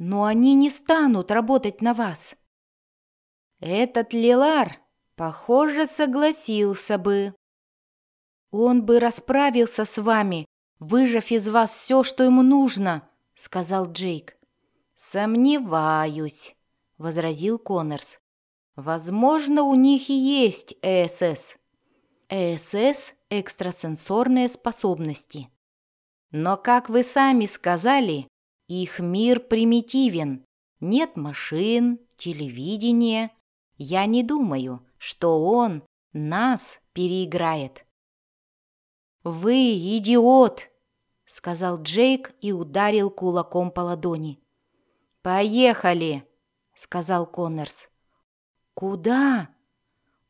но они не станут работать на вас. Этот Лилар, похоже, согласился бы. Он бы расправился с вами, выжав из вас все, что ему нужно, сказал Джейк. Сомневаюсь, возразил Коннорс. Возможно, у них и есть ЭСС. ЭСС – экстрасенсорные способности. Но, как вы сами сказали, их мир примитивен. Нет машин, телевидения. Я не думаю, что он нас переиграет. «Вы идиот!» — сказал Джейк и ударил кулаком по ладони. «Поехали!» — сказал Коннорс. «Куда?»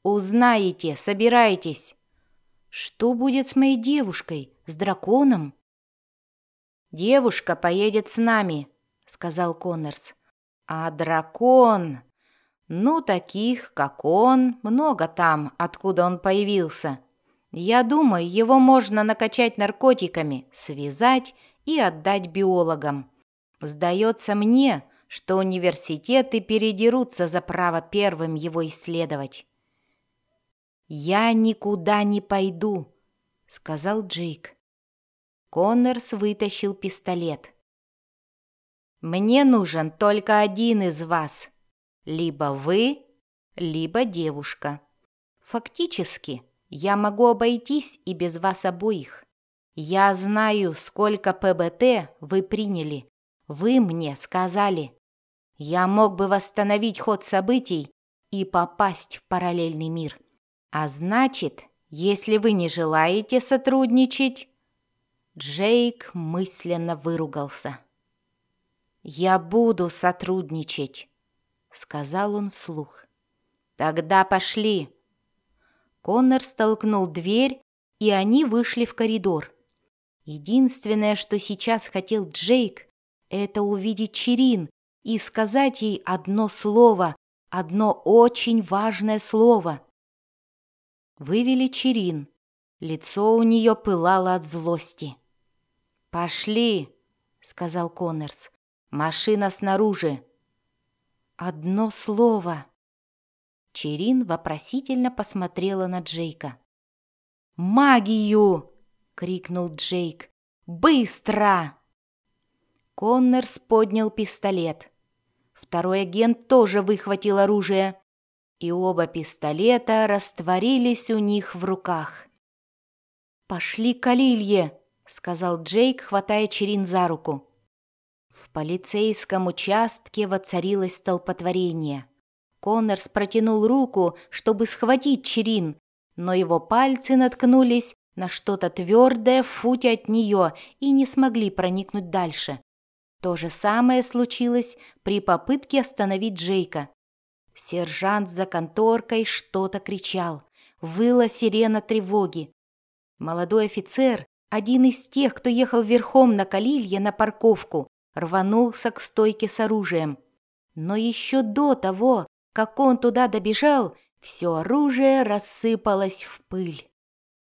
«Узнаете, собирайтесь!» «Что будет с моей девушкой, с драконом?» «Девушка поедет с нами», — сказал Коннорс. «А дракон...» «Ну, таких, как он, много там, откуда он появился. Я думаю, его можно накачать наркотиками, связать и отдать биологам. Сдается мне, что университеты передерутся за право первым его исследовать». «Я никуда не пойду», — сказал Джейк. Коннорс вытащил пистолет. «Мне нужен только один из вас. Либо вы, либо девушка. Фактически, я могу обойтись и без вас обоих. Я знаю, сколько ПБТ вы приняли. Вы мне сказали. Я мог бы восстановить ход событий и попасть в параллельный мир. А значит, если вы не желаете сотрудничать, Джейк мысленно выругался. «Я буду сотрудничать», — сказал он вслух. «Тогда пошли». Коннор столкнул дверь, и они вышли в коридор. Единственное, что сейчас хотел Джейк, это увидеть Черин и сказать ей одно слово, одно очень важное слово. Вывели Черин. Лицо у нее пылало от злости. «Пошли!» — сказал Коннорс. «Машина снаружи!» «Одно слово!» Черин вопросительно посмотрела на Джейка. «Магию!» — крикнул Джейк. «Быстро!» Коннорс поднял пистолет. Второй агент тоже выхватил оружие, и оба пистолета растворились у них в руках. «Пошли к Алилье!» Сказал Джейк, хватая Черин за руку. В полицейском участке воцарилось столпотворение. Коннорс протянул руку, чтобы схватить Черин, но его пальцы наткнулись на что-то твердое в футе от нее и не смогли проникнуть дальше. То же самое случилось при попытке остановить Джейка. Сержант за конторкой что-то кричал. Выла сирена тревоги. Молодой офицер, один из тех, кто ехал верхом на Калилье на парковку, рванулся к стойке с оружием. Но еще до того, как он туда добежал, все оружие рассыпалось в пыль.